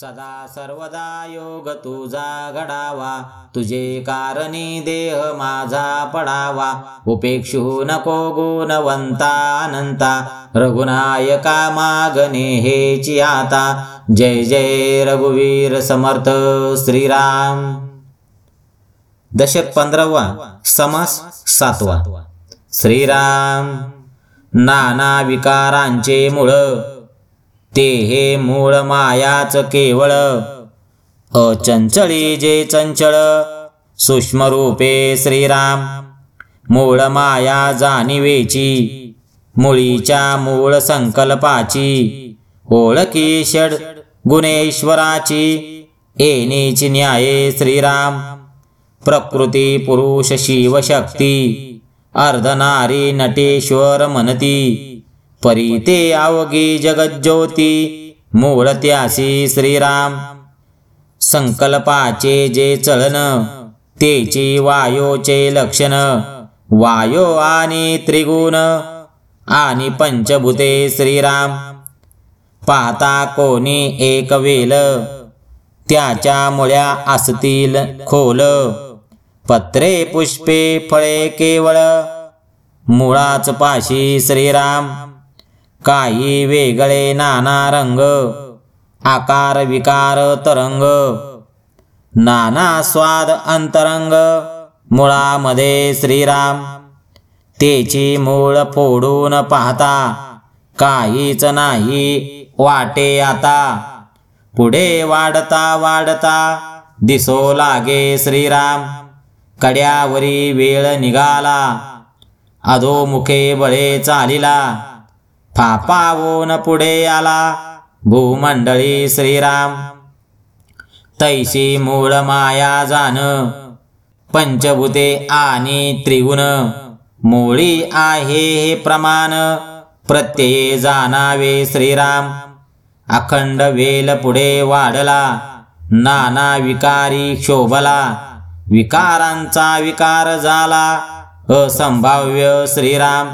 सदा सर्वदा योग तुझा घडावा. तुझे कारणी देह माझा पडावा. उपेक्षू नको गुणवंता अनंता. रघुनायका मागणे हेची आता. जय जय रघुवीर समर्थ श्रीराम. दशक पंधरावा समास सातवा. श्रीराम. नाना विकारांचे मुळ ते हे मूळ मायाच केवळ. अचंचळी जे चंचळ सूक्ष्मरूपे श्रीराम. मूळ माया जाणीवेची मुळीच्या मूळ संकल्पाची. ओळखी षड गुणेश्वराची येणीची न्याये श्रीराम. प्रकृती पुरुष शिवशक्ती अर्धनारी नटेश्वर मनती. परी ते आवगी जगज्योती मूळ त्यासी श्रीराम. संकल्पाचे जे चलन तेची वायोचे लक्षण वायो आणि त्रिगुण आणि पंचभूते श्रीराम. पाहता कोणी एक वेल त्याच्या मुळ्या असतील खोल. पत्रे पुष्पे फळे केवळ मुळाच पाशी श्रीराम. काही वेगळे नाना रंग आकार विकार तरंग. नाना स्वाद अंतरंग. मुळामध्ये श्रीराम. तेची मूळ फोडून पाहता काहीच नाही वाटे आता. पुढे वाढता वाढता दिसो लागे श्रीराम. कड्यावरी वेळ निघाला अधोमुखे बळे चालिला. फापावून पुढे आला. भूमंडळी श्रीराम. तैशी मूळ माया जाण. पंचभूते आणि त्रिगुण. मोळी आहे हे प्रमाण. प्रत्यये जाणावे श्रीराम. अखंड वेल पुढे वाढला. नाना विकारी क्षोभला. विकारांचा विकार झाला. असंभाव्य श्रीराम.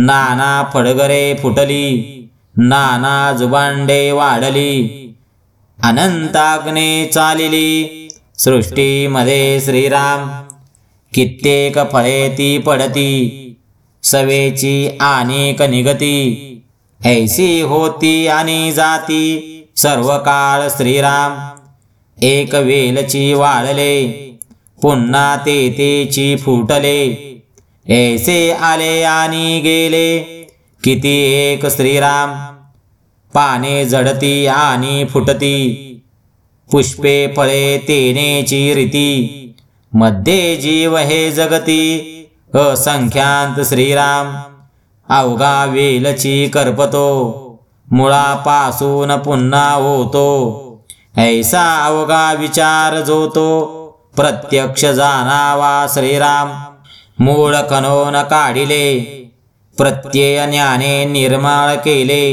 नाना फडगरे फुटली नाना जुबांडे वाढली अनंताग्ने चालिली सृष्टीमध्ये श्रीराम. कित्येक फळे ती पडती सवेची अनेक निगती. ऐसी होती आणि जाती सर्व काळ श्रीराम. एक वेलची वाळले पुन्हा ते तेची फुटले. ऐसे आले आणि गेले किती एक श्रीराम. पाने जडती आणि फुटती पुष्पे फळे तेनेची रीती. मध्ये जीव हे जगती असंख्यांत श्रीराम. अवघा वेलची करपतो मुळापासून पुन्हा होतो. ऐसा अवघा विचार जोतो प्रत्यक्ष जाणावा श्रीराम. मूळ कनोन काढिले. प्रत्यय ज्ञाने निर्माळ केले.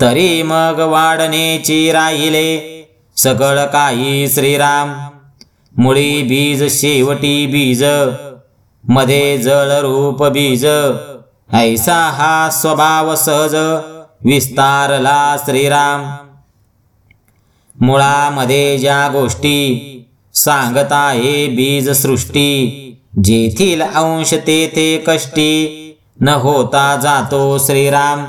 तरी मग वाढण्याची राहिले. सगळ काही श्रीराम. मुळी बीज शेवटी बीज. मध्ये जळ रूप बीज. ऐसा हा स्वभाव सहज विस्तारला श्रीराम. मुळामध्ये ज्या गोष्टी सांगता हे बीज सृष्टी. जेथील अंश तेथे कष्टी. न होता जातो श्रीराम.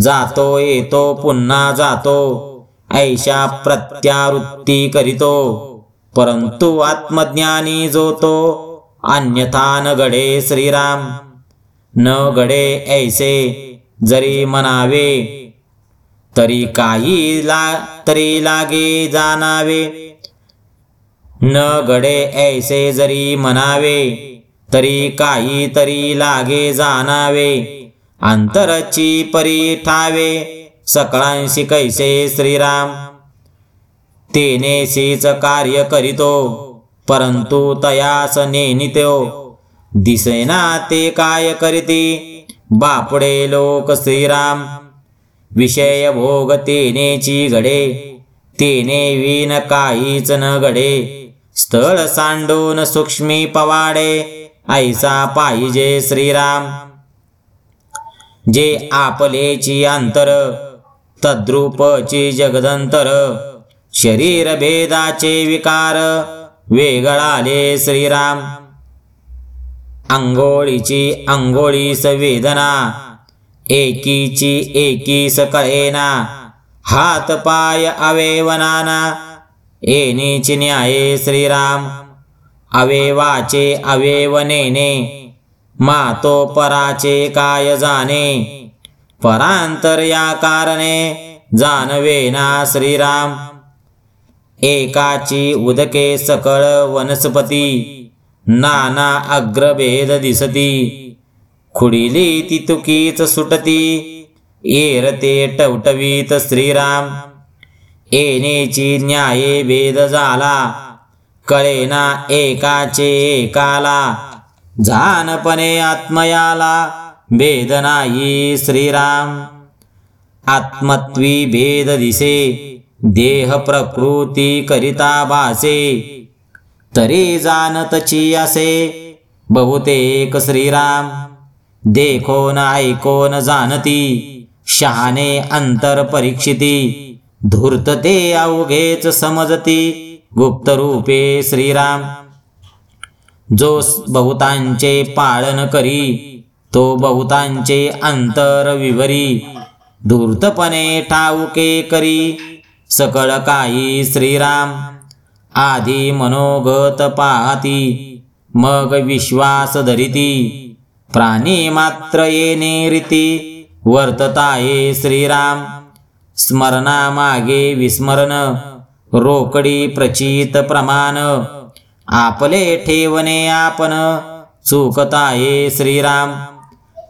जातो येतो पुन्हा जातो. ऐशा प्रत्यावृत्ती करीतो. परंतु आत्मज्ञानी जो तो अन्यथा न घडे श्रीराम. न घडे ऐसे जरी म्हणावे तरी काही ला तरी लागे जाणावे. न घडे ऐसे जरी म्हणावे तरी काही तरी लागे जाणावे. अंतरची परी ठावे सकळांशी कैसे श्रीराम? तेनेशीच कार्य करीतो परंतु तयास नेनितो दिसेना ते काय करीती बापडे लोक श्रीराम. विषय भोग तेनेची घडे तेने विन काहीच न घडे स्थळ सांडून सूक्ष्मी पवाडे ऐसा पाहिजे श्रीराम. जे आपलेची अंतर तद्रूपची जगदंतर शरीर भेदाचे विकार वेगळाले श्रीराम. अंगोळीची अंघोळीस वेदना एकीची एकीस कळेना हात पाय अवेवनाना येणीची न्याये श्रीराम। अवेवाचे अवेवनेने मातो पराचे काय जाणे परांतर या कारणे जानवेना श्रीराम। एकाची उदके सकळ वनस्पती। नाना अग्रभेद दिसती। खुडिली ती तुकीच सुटती। येरते टवटवीत श्रीराम। येणेची न्याये भेद झाला. कळेना एकाचे एकाला. झानपणे आत्मयाला. भेद नाही श्रीराम. आत्मत्वी भेद दिसे. देह प्रकृती करिता भासे. तरी जाणतची असे. बहुतेक श्रीराम. देखोन ऐकोन जाणती. शहाणे अंतर परीक्षिती. धूर्त ते अवघेच समजती. गुप्त रूपे श्रीराम. जो बहुतांचे पाळन करी तो बहुतांचे अंतर विवरी. धूर्तपणे ठाऊके करी सकळ काही श्रीराम. आधी मनोगत पाहती मग विश्वास धरिती. प्राणी मात्र येणे रीती वर्तताये श्रीराम. स्मरणामागे विस्मरण रोकडी प्रचित प्रमाण. आपले ठेवणे आपण चुकताये श्रीराम.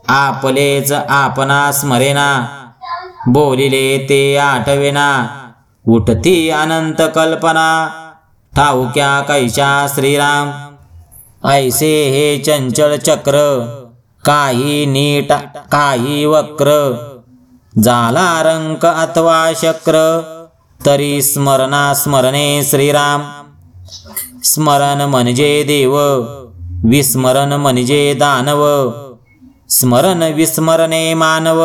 आपलेच आपणा स्मरेना बोलिले ते आठवेना. उठती अनंत कल्पना ठाऊक्या कैशा श्रीराम. ऐसे हे चंचल चक्र काही नीट काही वक्र. झाला रंक अथवा शक्र तरी स्मरणा स्मरणे श्रीराम. स्मरण म्हणजे देव विस्मरण म्हणजे दानव. स्मरण विस्मरणे मानव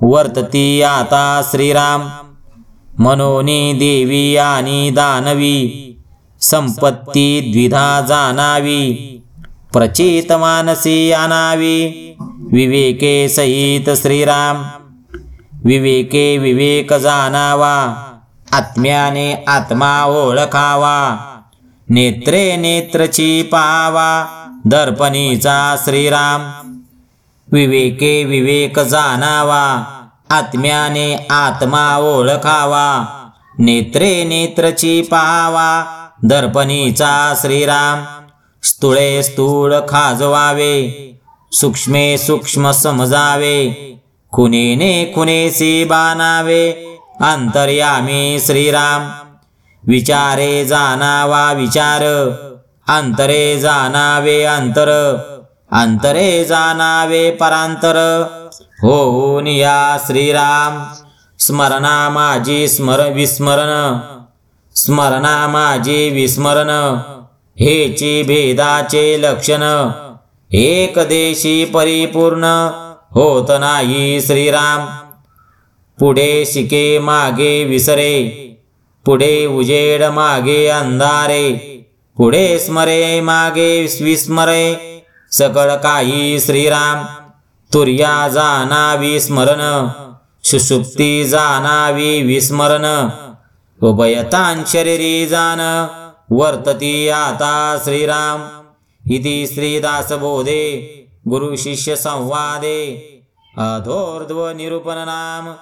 वर्तती आता श्रीराम. मनोनी देवी आणि दानवी संपत्ती द्विधा जाणावी प्रचित मानसी आणावी विवेके सहित श्रीराम. विवेके विवेक जाणावा आत्म्याने आत्मा ओळखावा नेत्रे नेत्रची पावा दर्पणीचा श्रीराम. विवेके विवेक जाणावा आत्म्याने आत्मा ओळखावा नेत्रे नेत्रची पाहावा दर्पणीचा श्रीराम. स्थूळे स्थूळ खाजवावे सूक्ष्मे सूक्ष्म समजावे कुणीने खुनेसी बाणावे अंतर्यामी श्रीराम. विचारे जाणावा विचार अंतरे जाणावे अंतर अंतरे जाणावे परांतर. होऊन या श्रीराम स्मरणा माझी स्मर विस्मरण स्मरणा माझी विस्मरण हेची भेदाचे लक्षण एक देशी परिपूर्ण होत नाही. श्रीराम. पुढे शिके मागे विसरे. पुढे उजेड मागे अंधारे. पुढे स्मरे मागे विस्मरे. सकळ काही श्रीराम. तुर्या जाणावी स्मरण. सुसुप्ती जाणावी विस्मरण. उभयतान शरीरी जाण वर्तती आता श्रीराम. इति श्रीदासबोधे. गुरुशिष्य संवादे। अधोर्ध्व निरूपण नाम।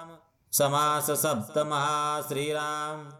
समास सप्तमहा श्रीराम।